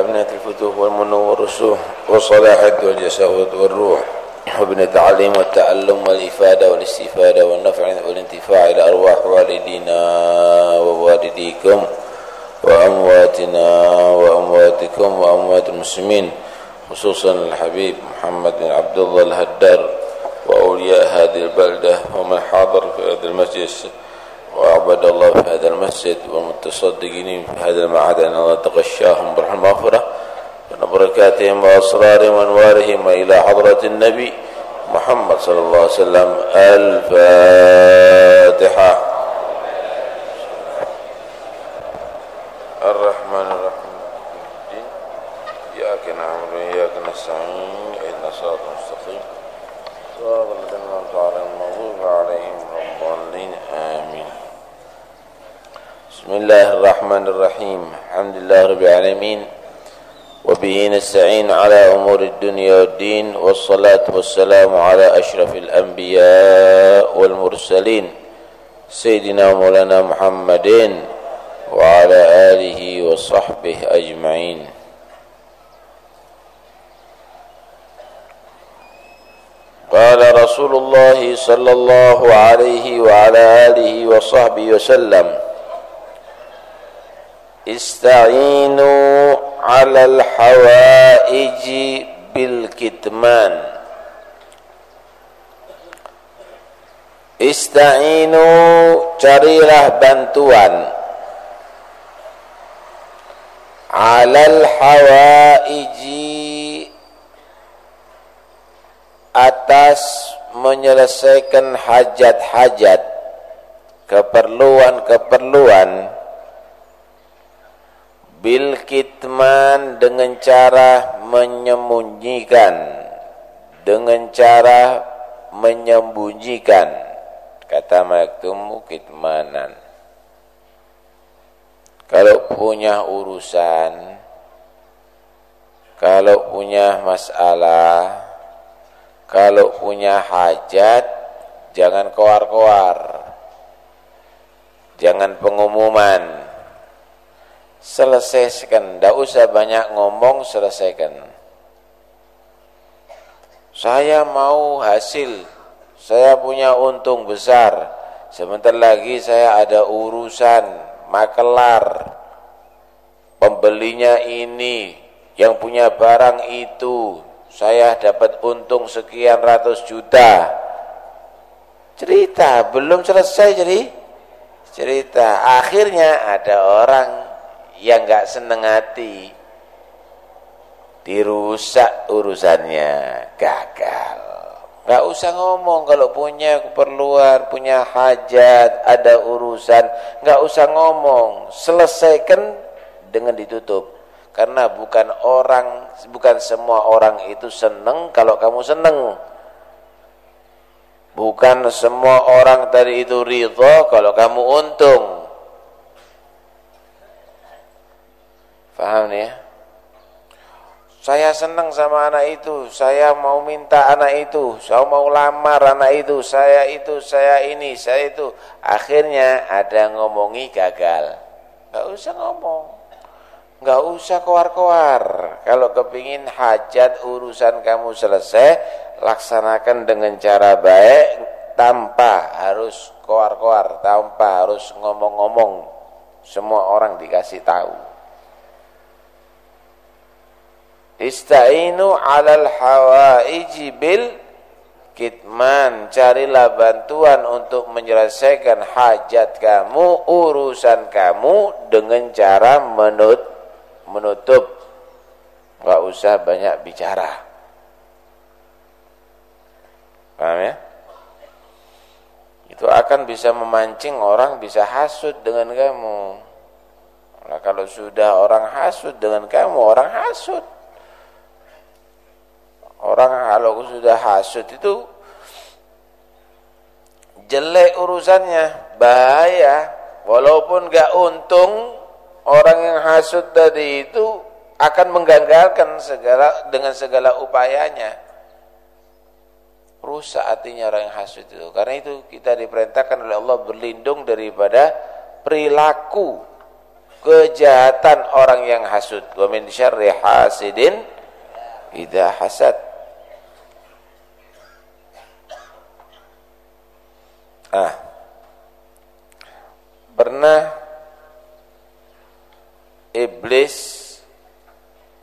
حبنة الفتوح والمنو والرسوح وصلاح والجسد والروح وابن التعليم والتعلم والإفادة والاستفادة والنفع والانتفاع إلى أرواح والدينا ووالديكم وأمواتنا وأمواتكم وأموات المسلمين خصوصا الحبيب محمد بن عبد الله الهدار وأولياء هذه البلدة ومن حاضر في هذا المجلس. وعبد الله في هذا المسجد والمتصدقين في هذا المعهد أن الله تغشاهم برحمة المغفرة وبركاتهم وأسرارهم وأنوارهم إلى حضرة النبي محمد صلى الله عليه وسلم. الفاتحة. الرحمن الرحيم. إياك نعبد وإياك نستعين. بسم الله الرحمن الرحيم. الحمد لله رب العالمين. وبه نستعين على أمور الدنيا والدين والصلاة والسلام على أشرف الأنبياء والمرسلين سيدنا مولانا محمد وعلى آله وصحبه أجمعين. قال رسول الله صلى الله عليه وعلى آله وصحبه وسلم Ista'inu 'alal hawaiji bil kitman Ista'inu carilah bantuan. alal hawaiji atas menyelesaikan hajat-hajat keperluan-keperluan bil kitman dengan cara menyembunyikan. Dengan cara menyembunyikan. Kata maktum kitmanan kalau punya urusan kalau punya masalah kalau punya hajat jangan koar-koar. Jangan pengumuman selesaikan. Tidak usah banyak ngomong selesaikan. Saya mau hasil. Saya punya untung besar. Sebentar lagi saya ada urusan. Makelar. Pembelinya ini yang punya barang itu saya dapat untung sekian ratus juta. Cerita belum selesai jadi cerita. Akhirnya ada orang yang nggak seneng hati dirusak urusannya gagal. Nggak usah ngomong kalau punya keperluan punya hajat ada urusan nggak usah ngomong. Selesaikan dengan ditutup. Karena bukan orang bukan semua orang itu seneng kalau kamu seneng. Bukan semua orang tadi itu ridho kalau kamu untung Paham ya? Saya senang sama anak itu, saya mau minta anak itu, saya mau lamar anak itu, saya itu, saya ini, saya itu. Akhirnya ada ngomongi gagal. Gak usah ngomong. Gak usah koar-koar. Kalau kepingin hajat urusan kamu selesai, laksanakan dengan cara baik, tanpa harus koar-koar, tanpa harus ngomong-ngomong. Semua orang dikasih tahu. Ista'inu 'alal hawaiji bil kitman. Carilah bantuan untuk menyelesaikan hajat kamu, urusan kamu dengan cara menut menutup. Enggak usah banyak bicara. Paham ya? Itu akan bisa memancing orang bisa hasud dengan kamu. Nah, kalau sudah orang hasud dengan kamu, orang hasud. Orang kalau sudah hasut itu jelek urusannya, bahaya. Walaupun gak untung, orang yang hasut tadi itu akan menggagalkan segala dengan segala upayanya. Rusak hatinya orang yang hasut itu. Karena itu kita diperintahkan oleh Allah berlindung daripada perilaku kejahatan orang yang hasud wa min syarri hasidin idza hasad ah. Pernah iblis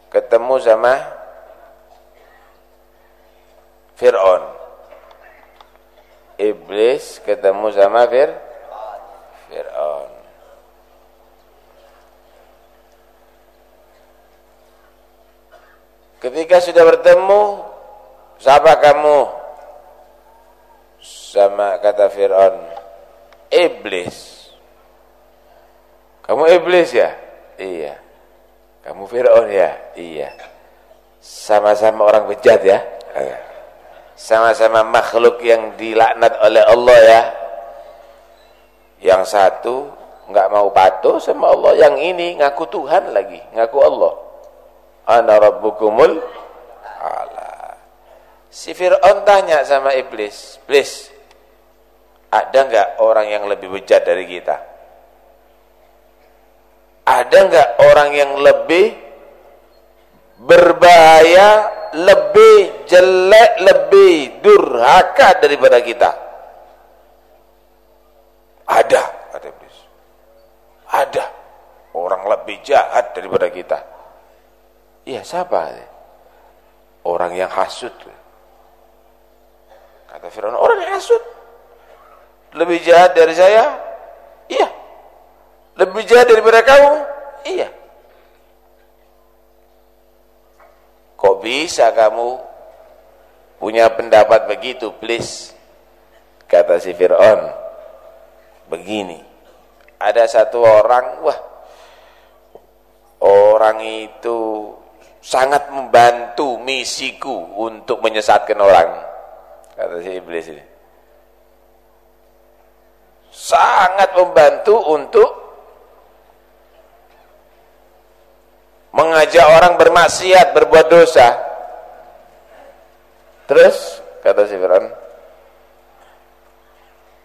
ketemu sama Fir'aun. Iblis ketemu sama Fir Fir'aun. Ketika sudah bertemu, siapa kamu? Sama kata Fir'aun, iblis. Kamu iblis ya? Iya. Kamu Fir'aun ya? Iya. Sama-sama orang bejat ya? Sama-sama makhluk yang dilaknat oleh Allah ya? Yang satu nggak mau patuh sama Allah, yang ini ngaku Tuhan lagi, ngaku Allah ana rabbukumul ala si Fir'aun tanya sama iblis iblis ada enggak orang yang lebih bejat dari kita ada enggak orang yang lebih berbahaya lebih jelek lebih durhaka daripada kita ada kata iblis ada orang lebih jahat daripada kita Iya, siapa? Orang yang hasut. Kata Firaun, orang yang hasut. Lebih jahat dari saya? Iya. Lebih jahat daripada kamu? Iya. Kok bisa kamu punya pendapat begitu, please? Kata si Fir'aun. Begini. Ada satu orang, wah, orang itu sangat membantu misiku untuk menyesatkan orang kata si iblis ini sangat membantu untuk mengajak orang bermaksiat berbuat dosa terus kata si Fir'aun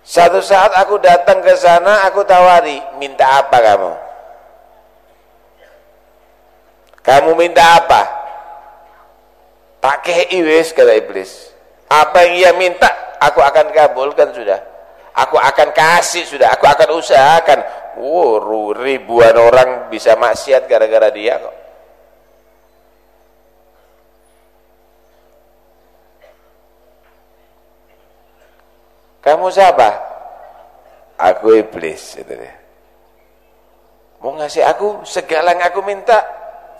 satu saat aku datang ke sana aku tawari minta apa kamu kamu minta apa? Pakai iwis kata iblis. Apa yang ia minta, aku akan kabulkan sudah. Aku akan kasih sudah, aku akan usahakan. Wow, ribuan orang bisa maksiat gara-gara dia kok. Kamu siapa? Aku iblis itu dia. Mau ngasih aku segala yang aku minta,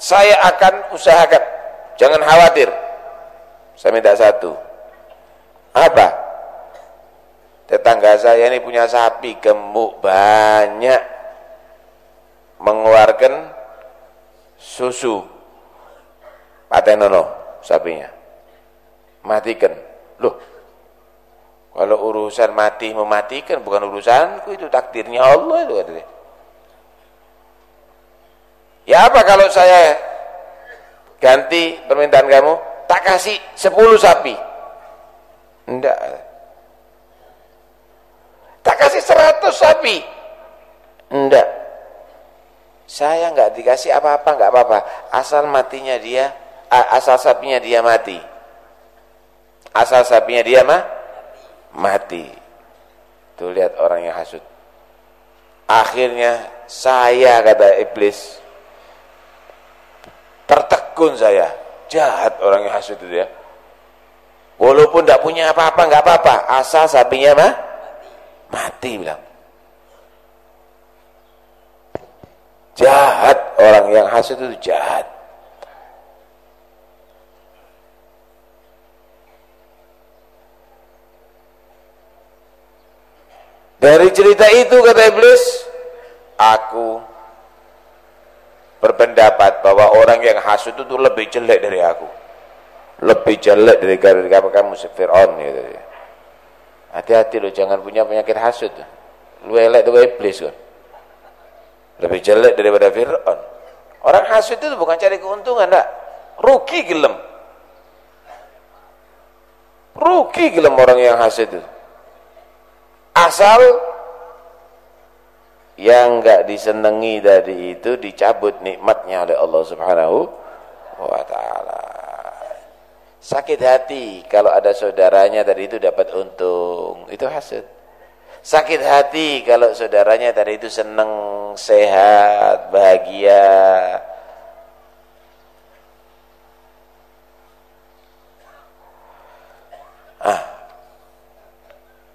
saya akan usahakan jangan khawatir saya minta satu apa? Tetangga saya ini punya sapi gemuk banyak. Mengeluarkan susu. Patenono sapinya. Matikan. Loh kalau urusan mati mematikan bukan urusanku itu takdirnya Allah itu katanya. Ya apa kalau saya ganti permintaan kamu, tak kasih 10 sapi. Enggak. Tak kasih 100 sapi. Enggak. Saya enggak dikasih apa-apa, enggak apa-apa. Asal matinya dia, asal sapinya dia mati. Asal sapinya dia mah mati. Tuh lihat orang yang hasut. Akhirnya saya kata iblis tertekun saya jahat orang yang hasut itu ya walaupun tidak punya apa-apa nggak apa-apa. Asal sapinya mah mati bilang. Jahat. Orang yang hasut itu jahat. Dari cerita itu kata iblis aku berpendapat bahwa orang yang hasud itu lebih jelek dari aku lebih jelek dari kamu kamu Fir'aun gitu. Hati-hati lo jangan punya penyakit hasud. Lu elek itu iblis kan. Lebih jelek daripada Fir'aun. Orang hasud itu bukan cari keuntungan enggak rugi gelem. Rugi gelem orang yang hasud itu. Asal yang enggak disenangi dari itu dicabut nikmatnya oleh Allah Subhanahu wa taala. Sakit hati kalau ada saudaranya dari itu dapat untung, itu hasud. Sakit hati kalau saudaranya tadi itu senang, sehat, bahagia. Ah,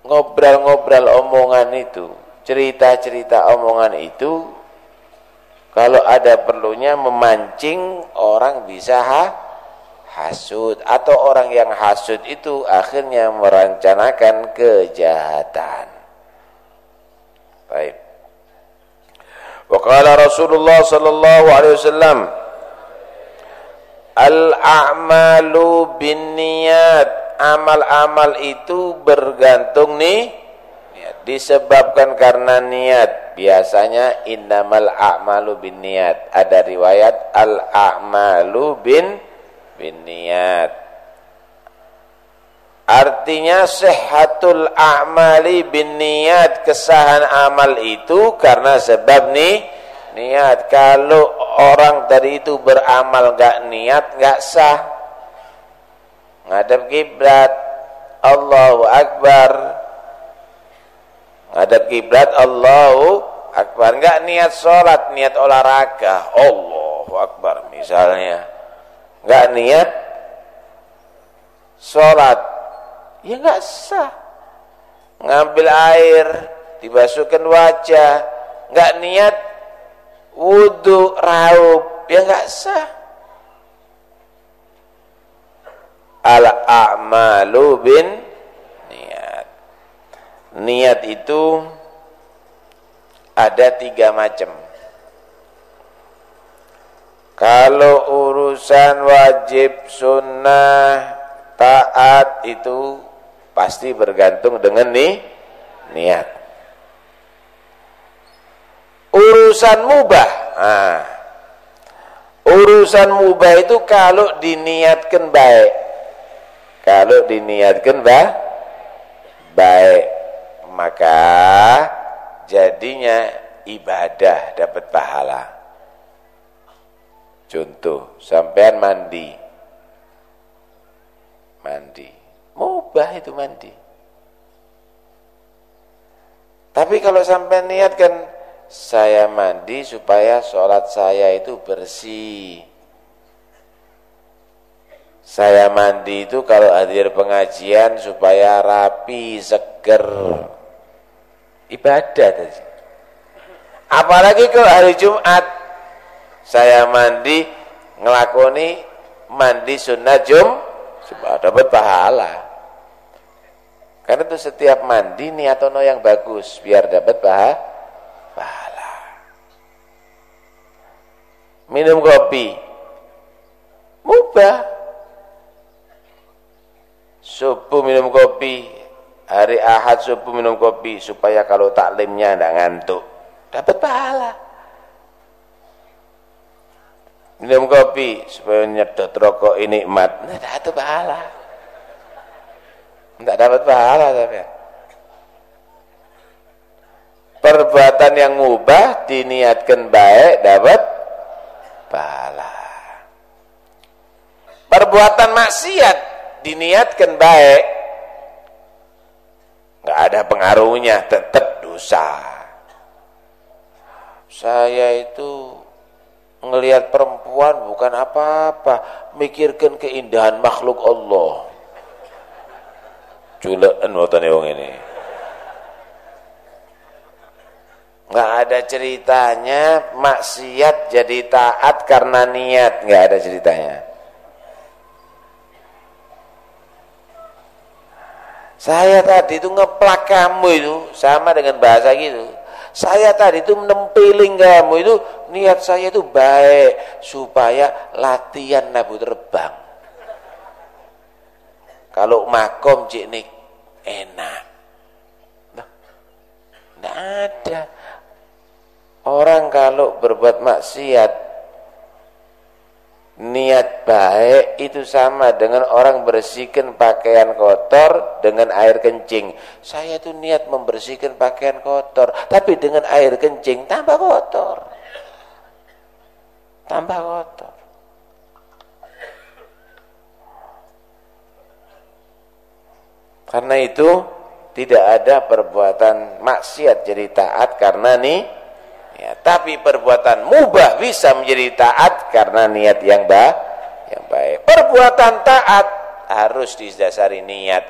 ngobrol-ngobrol omongan itu, cerita-cerita omongan itu, kalau ada perlunya memancing orang bisa ha? Hasud atau orang yang hasud itu akhirnya merencanakan kejahatan. Baik. Waqala Rasulullah sallallahu alaihi wasallam Al-a'malu binniyat. Amal-amal itu bergantung nih disebabkan karena niat. Biasanya innamal a'malu binniyat. Ada riwayat al-a'malu bin niat. Artinya sehatul a'mali bin niat kesahan amal itu karena sebab nih niat. Kalau orang tadi itu beramal gak niat gak sah. Ngadap kiblat Allahu Akbar. Ngadap kiblat Allahu Akbar. Gak niat sholat, niat olahraga. Allahu Akbar misalnya nggak niat sholat. Ya nggak sah. Ngambil air dibasuhkan wajah. Nggak niat wudhu raup. Ya nggak sah. Al a'malu bin niat. Niat itu ada tiga macam kalau urusan wajib sunnah taat itu pasti bergantung dengan nih niat. Urusan mubah, nah, urusan mubah itu kalau diniatkan baik, kalau diniatkan bah, baik, maka jadinya ibadah dapat pahala. Contoh, sampean mandi. Mandi. Mubah itu mandi. Tapi kalau sampean niatkan saya mandi supaya sholat saya itu bersih. Saya mandi itu kalau hadir pengajian supaya rapi, seger. Ibadah tadi. Apalagi kalau hari Jumat saya mandi ngelakoni mandi sunnah jum supaya dapat pahala. Karena itu setiap mandi niatono yang bagus biar dapat pahala. Minum kopi. Mubah. Subuh minum kopi. Hari ahad subuh minum kopi supaya kalau taklimnya tidak ngantuk dapat pahala minum kopi supaya nyedot rokok ini nikmat. Tidak ada pahala. Tidak dapat pahala tapi. Perbuatan yang mubah diniatkan baik dapat pahala. Perbuatan maksiat diniatkan baik. Nggak ada pengaruhnya tetap dosa. Saya itu ngelihat perempuan bukan apa-apa. Mikirkan keindahan makhluk Allah. Culaan wotane wong ini. Nggak ada ceritanya maksiat jadi taat karena niat. Nggak ada ceritanya. Saya tadi itu ngeplak kamu itu sama dengan bahasa gitu saya tadi itu menempiling kamu itu niat saya itu baik supaya latihan nabu terbang. Kalau makom cik enak. Nah, tidak ada. Orang kalau berbuat maksiat niat baik itu sama dengan orang bersihkan pakaian kotor dengan air kencing. Saya tuh niat membersihkan pakaian kotor, tapi dengan air kencing tambah kotor. Tambah kotor. Karena itu tidak ada perbuatan maksiat jadi taat karena nih Ya, tapi perbuatan mubah bisa menjadi taat karena niat yang baik. Yang baik. Perbuatan taat harus didasari niat.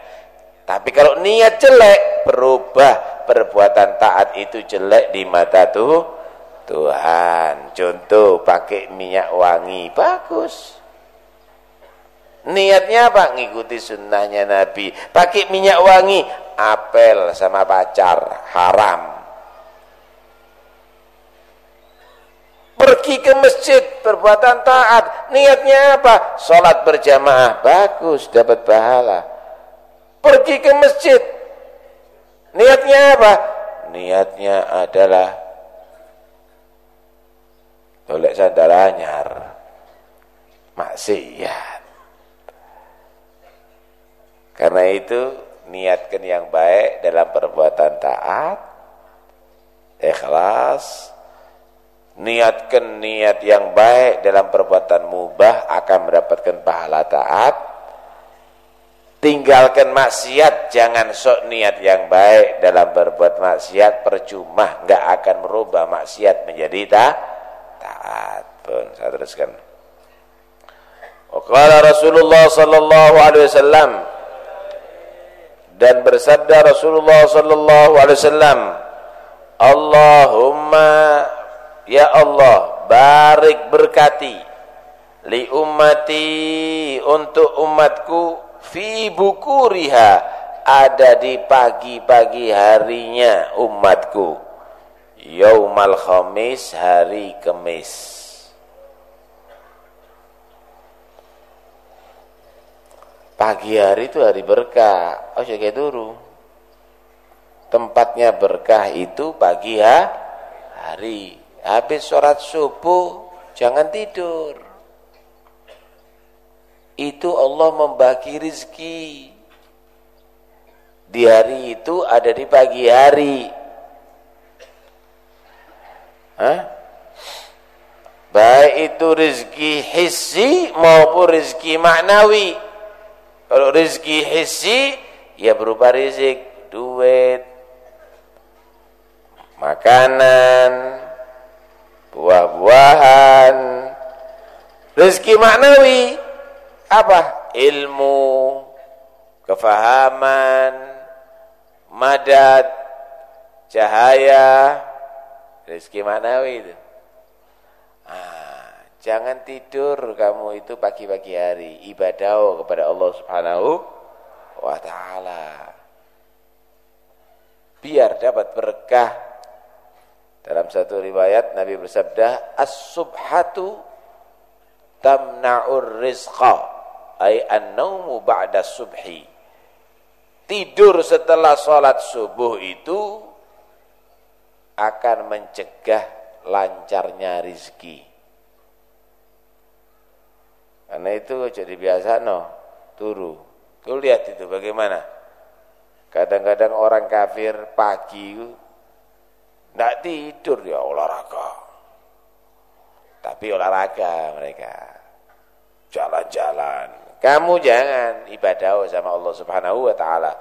Tapi kalau niat jelek, berubah perbuatan taat itu jelek di mata tuh Tuhan. Contoh pakai minyak wangi, bagus. Niatnya apa? Ngikuti sunnahnya Nabi. Pakai minyak wangi, apel sama pacar, haram Pergi ke masjid, perbuatan taat. Niatnya apa? Sholat berjamaah. Bagus, dapat pahala. Pergi ke masjid. Niatnya apa? Niatnya adalah golek sandal anyar. Maksiat. Karena itu niatkan yang baik dalam perbuatan taat, ikhlas, niatkan niat yang baik dalam perbuatan mubah akan mendapatkan pahala taat. Tinggalkan maksiat jangan sok niat yang baik dalam berbuat maksiat. Percuma enggak akan merubah maksiat menjadi ta taat. Pun saya teruskan. Waqala Rasulullah sallallahu alaihi wasallam dan bersabda Rasulullah sallallahu alaihi wasallam Allahumma Ya Allah barik berkati li ummati untuk umatku fi bukuriha ada di pagi-pagi harinya umatku. Yaumal khamis hari kemis. Pagi hari itu hari berkah. Oh kayak dulu. Tempatnya berkah itu pagi ha? hari habis sholat subuh jangan tidur. Itu Allah membagi rizki. Di hari itu ada di pagi hari. Hah? baik itu rizki hissi maupun rizki maknawi. Kalau rizki hissi ya berupa rizik duit makanan buah-buahan. Rezeki maknawi. Apa? Ilmu. Kefahaman. Madat. Cahaya. Rezeki maknawi itu. Ah, jangan tidur kamu itu pagi-pagi hari. Ibadah kepada Allah Subhanahu wa taala. Biar dapat berkah dalam satu riwayat Nabi bersabda, "As-subhatu tamna'ur rizqa." Ai an-naumu ba'da subhi. Tidur setelah sholat subuh itu akan mencegah lancarnya rizki. Karena itu jadi biasa no, turu. Tuh lihat itu bagaimana. Kadang-kadang orang kafir pagi tidak tidur ya olahraga. Tapi olahraga mereka. Jalan-jalan. Kamu jangan ibadah sama Allah Subhanahu wa taala.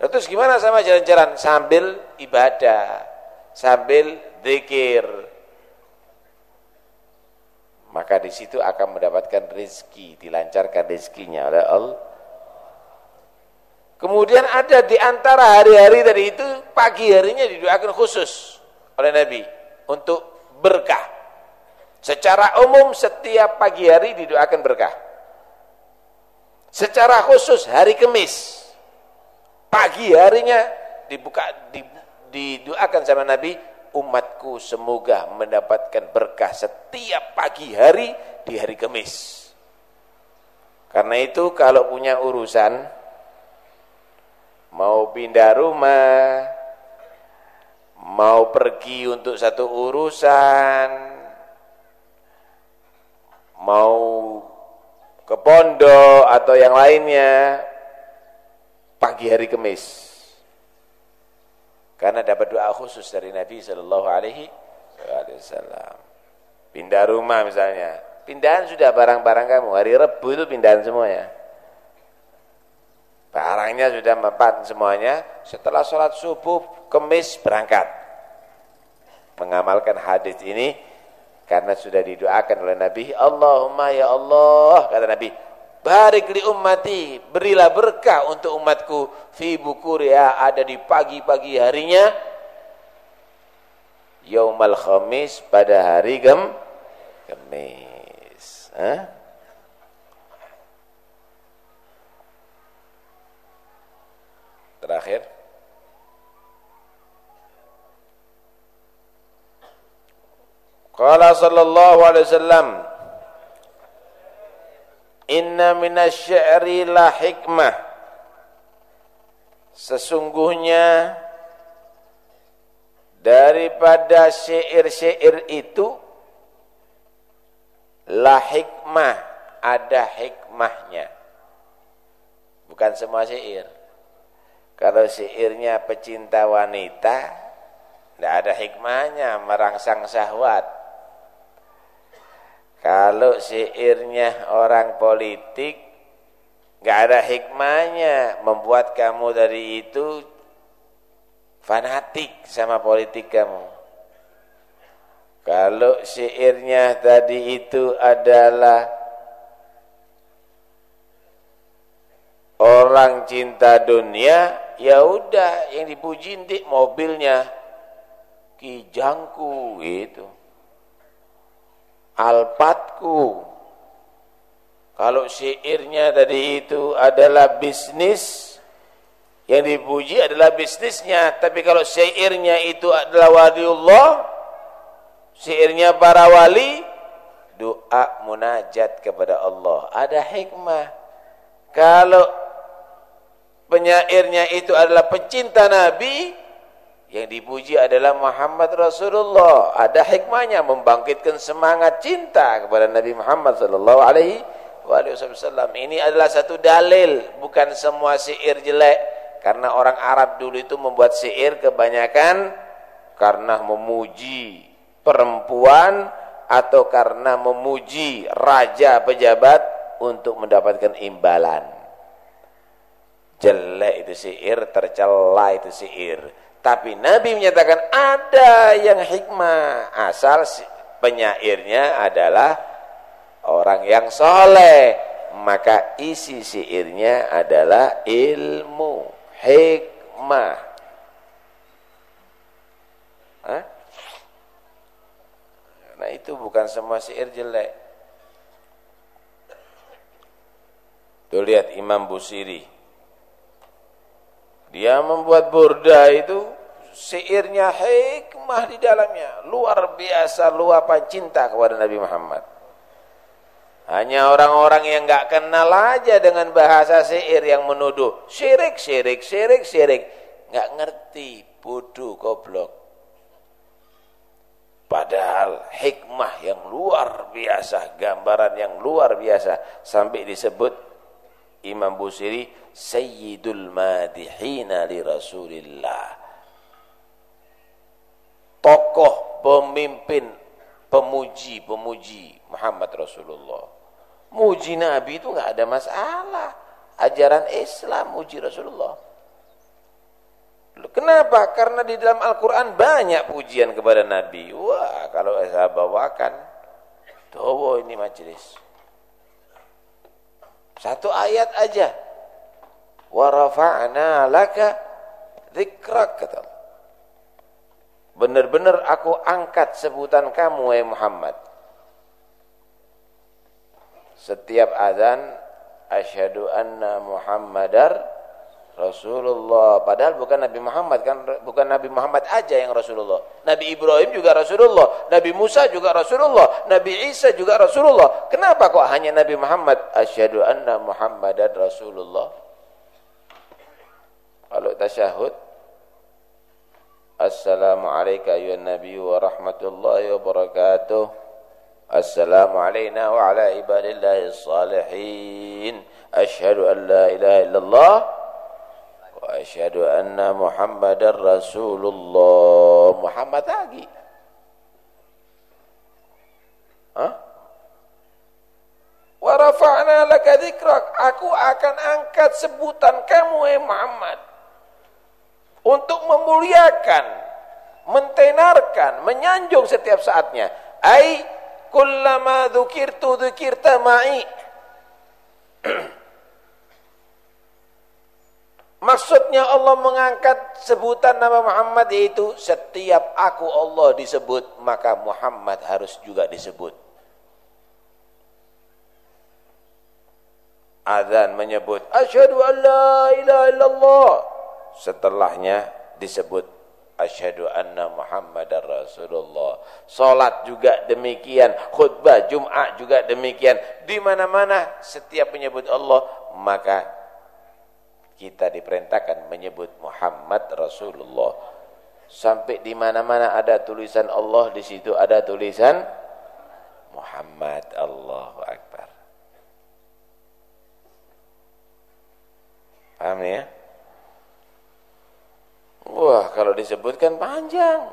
Terus gimana sama jalan-jalan sambil ibadah, sambil zikir. Maka di situ akan mendapatkan rezeki, dilancarkan rezekinya oleh Allah. Kemudian ada di antara hari-hari tadi itu pagi harinya didoakan khusus oleh Nabi untuk berkah. Secara umum setiap pagi hari didoakan berkah. Secara khusus hari Kemis pagi harinya dibuka di, didoakan sama Nabi umatku semoga mendapatkan berkah setiap pagi hari di hari Kemis. Karena itu kalau punya urusan mau pindah rumah mau pergi untuk satu urusan, mau Isra atau yang lainnya pagi hari Kamis. Karena dapat doa khusus dari Nabi sallallahu alaihi wasallam. Pindah rumah misalnya, pindahan sudah barang-barang kamu. Hari Rebu itu pindahan semuanya. Barangnya sudah empat semuanya. Setelah sholat subuh, kemis berangkat. Mengamalkan hadis ini karena sudah didoakan oleh Nabi. Allahumma ya Allah, kata Nabi. Barik li ummati, berilah berkah untuk umatku. Fi ya ada di pagi-pagi harinya. Yaumal khamis pada hari gem, kemis. Hah? Terakhir Qala sallallahu alaihi wasallam Inna minasy-syi'ri la hikmah. Sesungguhnya daripada syair-syair itu la hikmah ada hikmahnya. Bukan semua syair kalau syairnya pecinta wanita, tidak ada hikmahnya merangsang syahwat. Kalau syairnya orang politik, nggak ada hikmahnya membuat kamu dari itu fanatik sama politik kamu. Kalau syairnya tadi itu adalah orang cinta dunia ya udah yang dipuji nanti mobilnya. Kijangku itu alpatku. Kalau syairnya tadi itu adalah bisnis yang dipuji adalah bisnisnya. Tapi kalau syairnya itu adalah waliullah syairnya para wali doa munajat kepada Allah. Ada hikmah. Kalau penyairnya itu adalah pecinta Nabi yang dipuji adalah Muhammad Rasulullah. Ada hikmahnya membangkitkan semangat cinta kepada Nabi Muhammad sallallahu alaihi wasallam. Ini adalah satu dalil bukan semua syair jelek. Karena orang Arab dulu itu membuat syair kebanyakan karena memuji perempuan atau karena memuji raja pejabat untuk mendapatkan imbalan jelek itu sihir, tercela itu sihir. Tapi Nabi menyatakan ada yang hikmah asal penyairnya adalah orang yang soleh maka isi sihirnya adalah ilmu hikmah. Hah? Nah itu bukan semua sihir jelek. Tuh lihat Imam Busiri dia membuat burda itu syairnya hikmah di dalamnya, luar biasa luapan cinta kepada Nabi Muhammad. Hanya orang-orang yang enggak kenal aja dengan bahasa syair yang menuduh syirik, syirik, syirik, syirik, enggak ngerti, bodoh, goblok. Padahal hikmah yang luar biasa, gambaran yang luar biasa sampai disebut Imam Busiri sayyidul madihina li Rasulillah. Tokoh pemimpin pemuji-pemuji Muhammad Rasulullah. Muji Nabi itu enggak ada masalah. Ajaran Islam muji Rasulullah. Kenapa? Karena di dalam Al-Quran banyak pujian kepada Nabi. Wah, kalau saya bawakan, tuh ini majelis. Satu ayat aja. Wa rafa'na laka dzikrak kata Benar-benar aku angkat sebutan kamu wahai Muhammad. Setiap azan asyhadu anna Muhammadar Rasulullah. Padahal bukan Nabi Muhammad kan bukan Nabi Muhammad aja yang Rasulullah. Nabi Ibrahim juga Rasulullah, Nabi Musa juga Rasulullah, Nabi Isa juga Rasulullah. Kenapa kok hanya Nabi Muhammad? Asyhadu anna Muhammadan Rasulullah. Kalau tasyahud Assalamualaikum ya Nabi wa rahmatullahi wa barakatuh. La ilaha illallah asyhadu anna muhammadar rasulullah. Muhammad lagi. Hah? Wa rafa'na laka dzikrak aku akan angkat sebutan kamu eh Muhammad. Untuk memuliakan mentenarkan menyanjung setiap saatnya. Ai kullama dzukirtu dzukirta ma'i Maksudnya Allah mengangkat sebutan nama Muhammad yaitu setiap aku Allah disebut maka Muhammad harus juga disebut. Azan menyebut asyhadu an la ilaha illallah. Setelahnya disebut asyhadu anna Muhammadar Rasulullah. Salat juga demikian, khutbah Jumat juga demikian. Di mana-mana setiap menyebut Allah maka kita diperintahkan menyebut Muhammad Rasulullah. Sampai di mana-mana ada tulisan Allah, di situ ada tulisan Muhammad Allahu Akbar. Paham ya? Wah, kalau disebutkan panjang.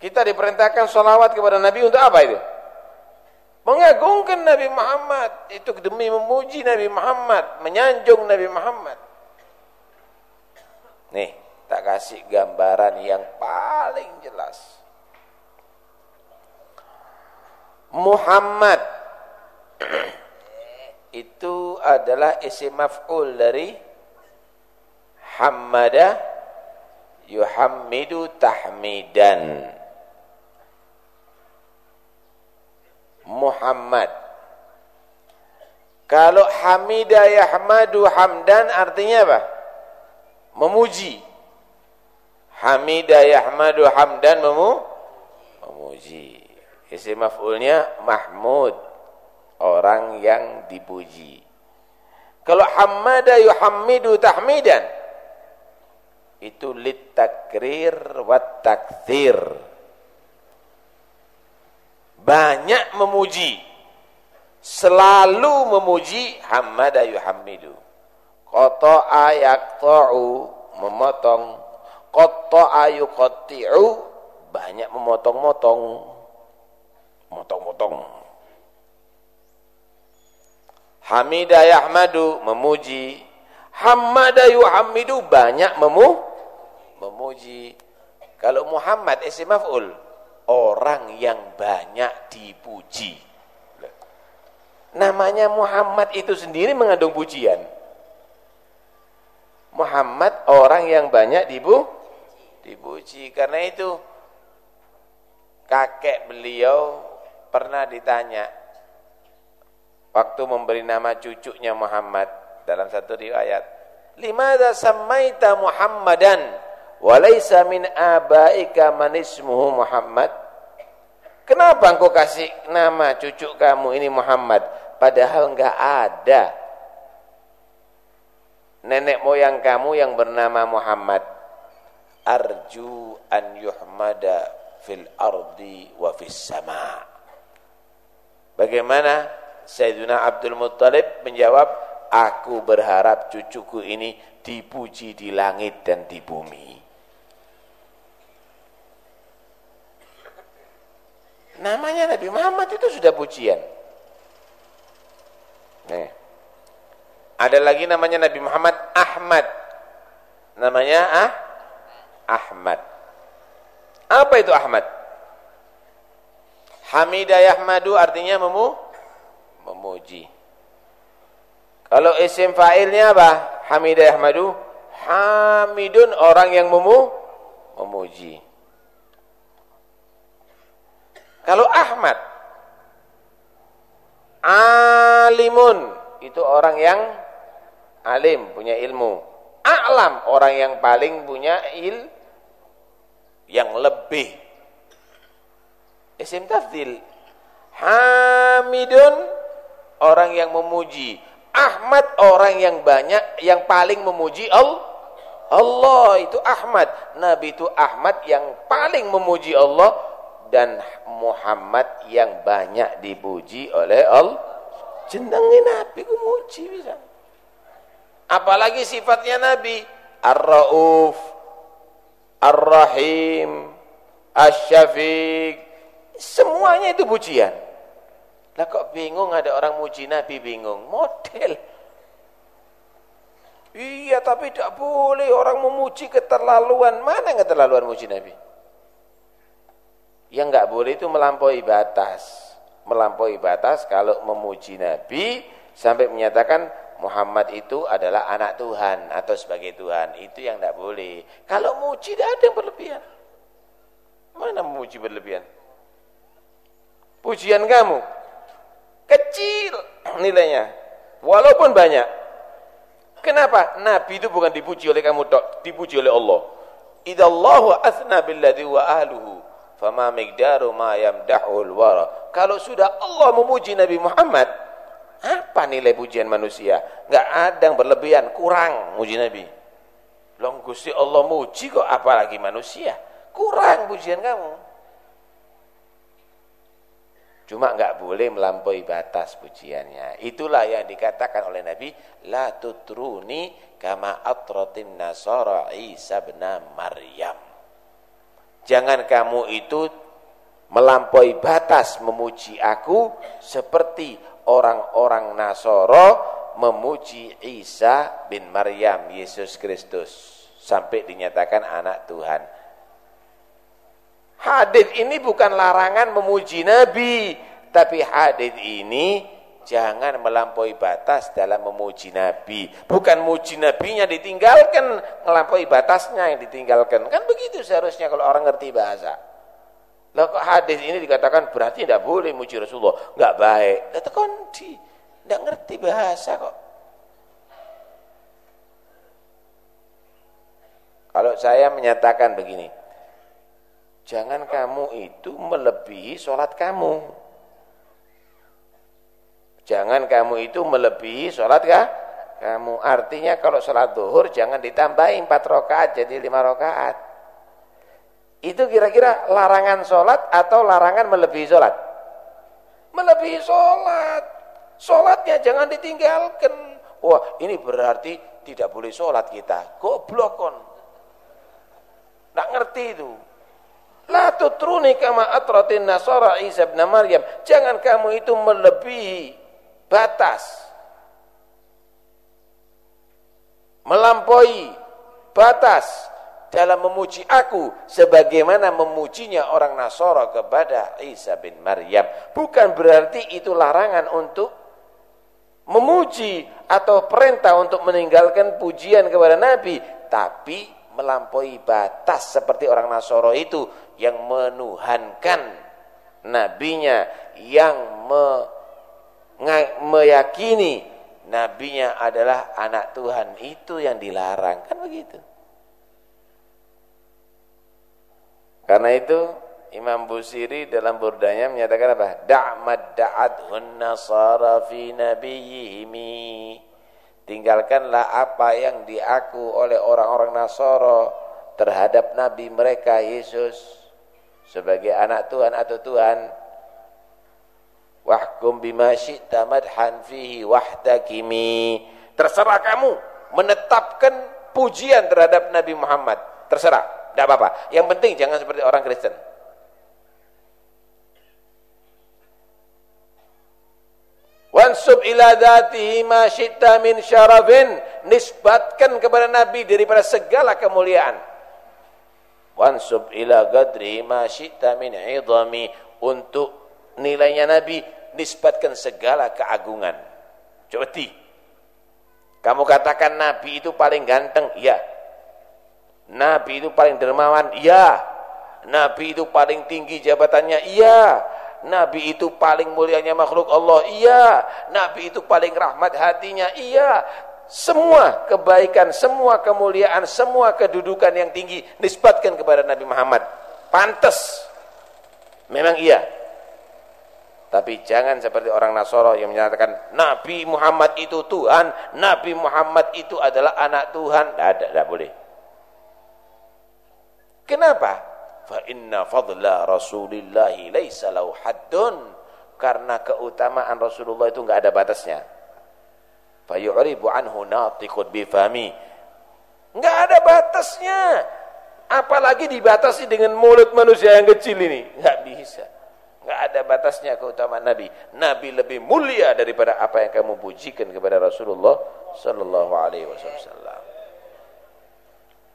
Kita diperintahkan salawat kepada Nabi untuk apa itu? Mengagungkan Nabi Muhammad itu demi memuji Nabi Muhammad, menyanjung Nabi Muhammad. Nih, tak kasih gambaran yang paling jelas. Muhammad itu adalah isim maf'ul dari hamada yuhammidu tahmidan. Muhammad. Kalau hamida yahmadu hamdan artinya apa? Memuji. Hamida yahmadu hamdan memu memuji. Isim maf'ulnya Mahmud, orang yang dipuji. Kalau hamada yuhammidu tahmidan itu litakrir wa takthir banyak memuji. Selalu memuji hamada yuhammidu. Qata'a yaqta'u memotong. Qata'a yuqatti'u banyak memotong-motong. Motong-motong. Hamida yahmadu memuji. Hamada yuhammidu banyak memu memuji. Kalau Muhammad isim maf'ul orang yang banyak dipuji. Namanya Muhammad itu sendiri mengandung pujian. Muhammad orang yang banyak dibu dipuji. Karena itu kakek beliau pernah ditanya waktu memberi nama cucunya Muhammad dalam satu riwayat, "Limadza sammaita Muhammadan?" Walaysa min abaika man ismuhu Muhammad. Kenapa engkau kasih nama cucu kamu ini Muhammad padahal enggak ada nenek moyang kamu yang bernama Muhammad? Arju an yuhmada fil ardi wa fis sama. Bagaimana Sayyidina Abdul Muttalib menjawab, aku berharap cucuku ini dipuji di langit dan di bumi. Namanya Nabi Muhammad itu sudah pujian. Nih. Ada lagi namanya Nabi Muhammad Ahmad. Namanya ah Ahmad. Apa itu Ahmad? Hamidah Yahmadu artinya memu memuji. Kalau isim fa'ilnya apa? Hamidah Yahmadu. Hamidun orang yang memu memuji. Kalau Ahmad alimun itu orang yang alim, punya ilmu. A'lam orang yang paling punya il yang lebih. Isim tafdil. Hamidun orang yang memuji. Ahmad orang yang banyak yang paling memuji Allah. Allah itu Ahmad. Nabi itu Ahmad yang paling memuji Allah dan Muhammad yang banyak dipuji oleh Allah jenenge Nabi ku muji bisa. Apalagi sifatnya Nabi Ar-Rauf, Ar-Rahim, Asy-Syafiq, semuanya itu pujian. Lah kok bingung ada orang muji Nabi bingung? Model. Iya, tapi tidak boleh orang memuji keterlaluan. Mana keterlaluan muji Nabi? Yang enggak boleh itu melampaui batas. Melampaui batas kalau memuji Nabi sampai menyatakan Muhammad itu adalah anak Tuhan atau sebagai Tuhan. Itu yang enggak boleh. Kalau muji tidak ada yang berlebihan. Mana memuji berlebihan? Pujian kamu kecil nilainya. Walaupun banyak. Kenapa? Nabi itu bukan dipuji oleh kamu dipuji oleh Allah. Idallahu asna billadhi wa ahluhu fama migdaru ma yamdahul wara. Kalau sudah Allah memuji Nabi Muhammad, apa nilai pujian manusia? Enggak ada yang berlebihan, kurang muji Nabi. Long Gusti Allah muji kok apalagi manusia? Kurang pujian kamu. Cuma enggak boleh melampaui batas pujiannya. Itulah yang dikatakan oleh Nabi, la tutruni kama atratin nasara Isa bin Maryam. Jangan kamu itu melampaui batas memuji aku seperti orang-orang Nasoro memuji Isa bin Maryam, Yesus Kristus sampai dinyatakan anak Tuhan. Hadis ini bukan larangan memuji Nabi, tapi hadis ini jangan melampaui batas dalam memuji Nabi. Bukan muji Nabinya ditinggalkan, melampaui batasnya yang ditinggalkan. Kan begitu seharusnya kalau orang ngerti bahasa. Lah kok hadis ini dikatakan berarti tidak boleh muji Rasulullah, enggak baik. Lah kondi, enggak ngerti bahasa kok. Kalau saya menyatakan begini, Jangan kamu itu melebihi sholat kamu. Jangan kamu itu melebihi sholat kah? Kamu artinya kalau sholat duhur jangan ditambahin 4 rakaat jadi 5 rakaat. Itu kira-kira larangan sholat atau larangan melebihi sholat? Melebihi sholat. Sholatnya jangan ditinggalkan. Wah ini berarti tidak boleh sholat kita. Goblok kon. Nggak ngerti itu. La tutruni kama atratin nasara Isa bin Maryam. Jangan kamu itu melebihi batas. Melampaui batas dalam memuji aku sebagaimana memujinya orang Nasara kepada Isa bin Maryam. Bukan berarti itu larangan untuk memuji atau perintah untuk meninggalkan pujian kepada Nabi, tapi melampaui batas seperti orang Nasoro itu yang menuhankan nabinya yang me, meyakini nabinya adalah anak Tuhan itu yang dilarang kan begitu karena itu Imam Busiri dalam burdanya menyatakan apa? Da'mad da'adhun nasara fi nabiyihimi. Tinggalkanlah apa yang diaku oleh orang-orang Nasara terhadap nabi mereka Yesus sebagai anak Tuhan atau Tuhan wahkum bima syi'ta madhan fihi wahtakimi terserah kamu menetapkan pujian terhadap Nabi Muhammad. Terserah tidak apa-apa. Yang penting jangan seperti orang Kristen. Wansub ila dhatihi ma syi'ta min syarafin. Nisbatkan kepada Nabi daripada segala kemuliaan. Wansub ila gadri ma syi'ta min idami. Untuk nilainya Nabi nisbatkan segala keagungan. Coba kamu katakan Nabi itu paling ganteng iya. Nabi itu paling dermawan iya. Nabi itu paling tinggi jabatannya iya. Nabi itu paling mulianya makhluk Allah iya. Nabi itu paling rahmat hatinya iya. Semua kebaikan, semua kemuliaan, semua kedudukan yang tinggi nisbatkan kepada Nabi Muhammad. Pantas. Memang iya. Tapi jangan seperti orang Nasoro yang menyatakan Nabi Muhammad itu Tuhan, Nabi Muhammad itu adalah anak Tuhan. Tidak tidak boleh. Kenapa? Fa inna fadla Rasulillahi laisa lahu haddun. karena keutamaan Rasulullah itu enggak ada batasnya. Fayu'ribu anhu natiqud bifami. Enggak ada batasnya. Apalagi dibatasi dengan mulut manusia yang kecil ini. Enggak bisa. Enggak ada batasnya keutamaan Nabi. Nabi lebih mulia daripada apa yang kamu pujikan kepada Rasulullah sallallahu alaihi wasallam.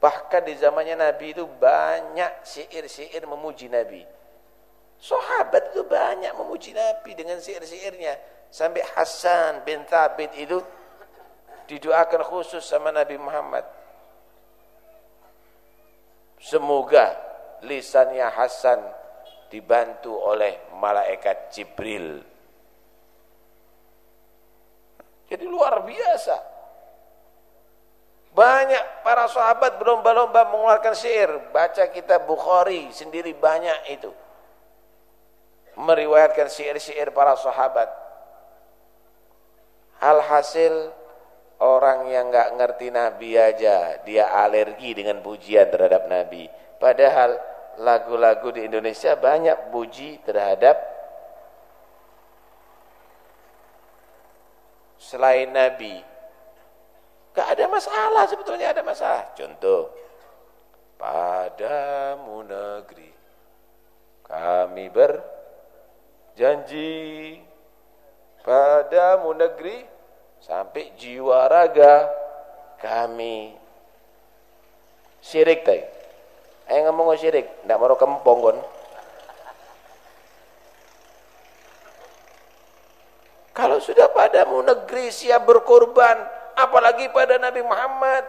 Bahkan di zamannya Nabi itu banyak syair-syair memuji Nabi. Sahabat itu banyak memuji Nabi dengan syair-syairnya. Sampai Hasan bin Thabit itu didoakan khusus sama Nabi Muhammad. Semoga lisannya Hasan dibantu oleh malaikat Jibril. Jadi luar biasa. Banyak para sahabat berlomba-lomba mengeluarkan syair. Baca kitab Bukhari sendiri banyak itu. Meriwayatkan syair-syair para sahabat. Alhasil orang yang nggak ngerti Nabi aja dia alergi dengan pujian terhadap Nabi. Padahal lagu-lagu di Indonesia banyak puji terhadap selain Nabi Gak ada masalah sebetulnya ada masalah. Contoh, padamu negeri kami berjanji padamu negeri sampai jiwa raga kami syirik tay. Ayo ngomong syirik, ndak mau kempong kon. Kalau sudah padamu negeri siap berkorban, apalagi pada Nabi Muhammad.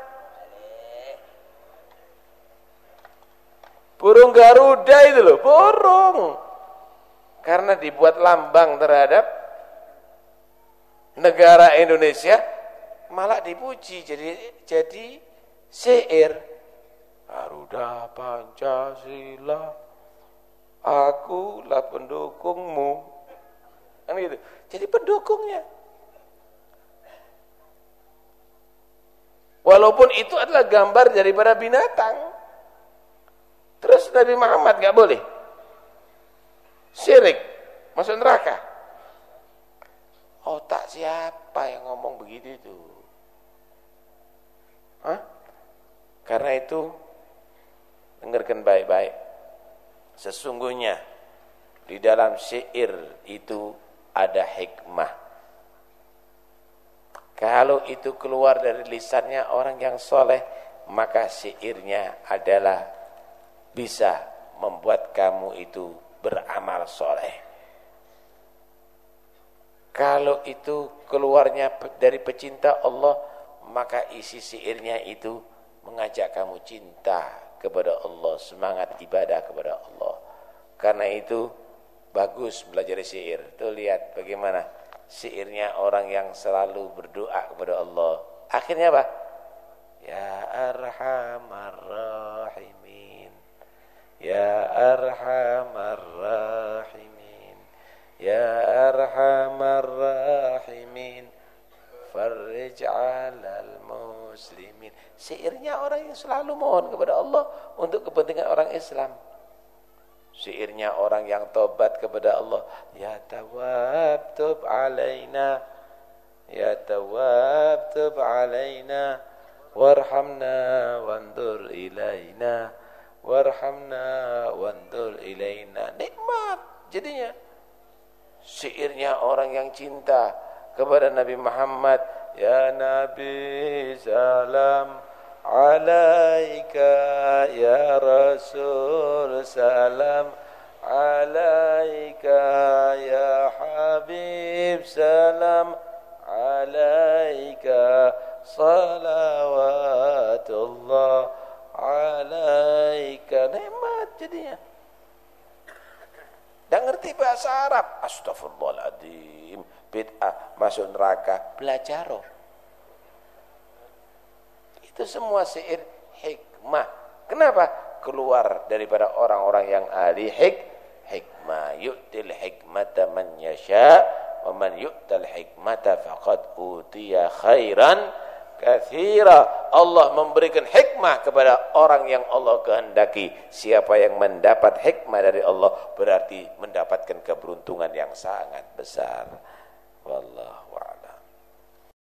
Burung garuda itu loh burung. Karena dibuat lambang terhadap negara Indonesia malah dipuji jadi jadi syair Garuda Pancasila akulah pendukungmu kan gitu jadi pendukungnya Walaupun itu adalah gambar daripada binatang. Terus Nabi Muhammad gak boleh. Syirik. Masuk neraka. Otak siapa yang ngomong begitu itu? Hah? Karena itu, dengarkan baik-baik. Sesungguhnya, di dalam syair itu ada hikmah kalau itu keluar dari lisannya orang yang soleh, maka syairnya adalah bisa membuat kamu itu beramal soleh. Kalau itu keluarnya dari pecinta Allah, maka isi syairnya itu mengajak kamu cinta kepada Allah, semangat ibadah kepada Allah. Karena itu bagus belajar syair. Tuh lihat bagaimana syairnya orang yang selalu berdoa kepada Allah. Akhirnya apa? Ya arhamar rahimin. Ya arhamar rahimin. Ya arhamar rahimin. Farij 'alal muslimin. Syairnya orang yang selalu mohon kepada Allah untuk kepentingan orang Islam. Syairnya orang yang tobat kepada Allah. Ya tawab tub alaina. Ya tawab tub alaina. Warhamna wandur ilaina. Warhamna wandur ilaina. Nikmat jadinya. Syairnya orang yang cinta kepada Nabi Muhammad. يا نبي سلام عليك يا رسول سلام عليك يا حبيب سلام عليك صلوات الله عليك نعمات جديدة Dan ngerti bahasa Arab. Astagfirullahaladzim. Bid'ah masuk neraka belajar itu semua syair hikmah. Kenapa? Keluar daripada orang-orang yang ahli hik hikmah. Yu'til hikmata man yasha wa man yu'tal hikmata faqad utiya khairan kathira. Allah memberikan hikmah kepada orang yang Allah kehendaki. Siapa yang mendapat hikmah dari Allah berarti mendapatkan keberuntungan yang sangat besar. والله أعلم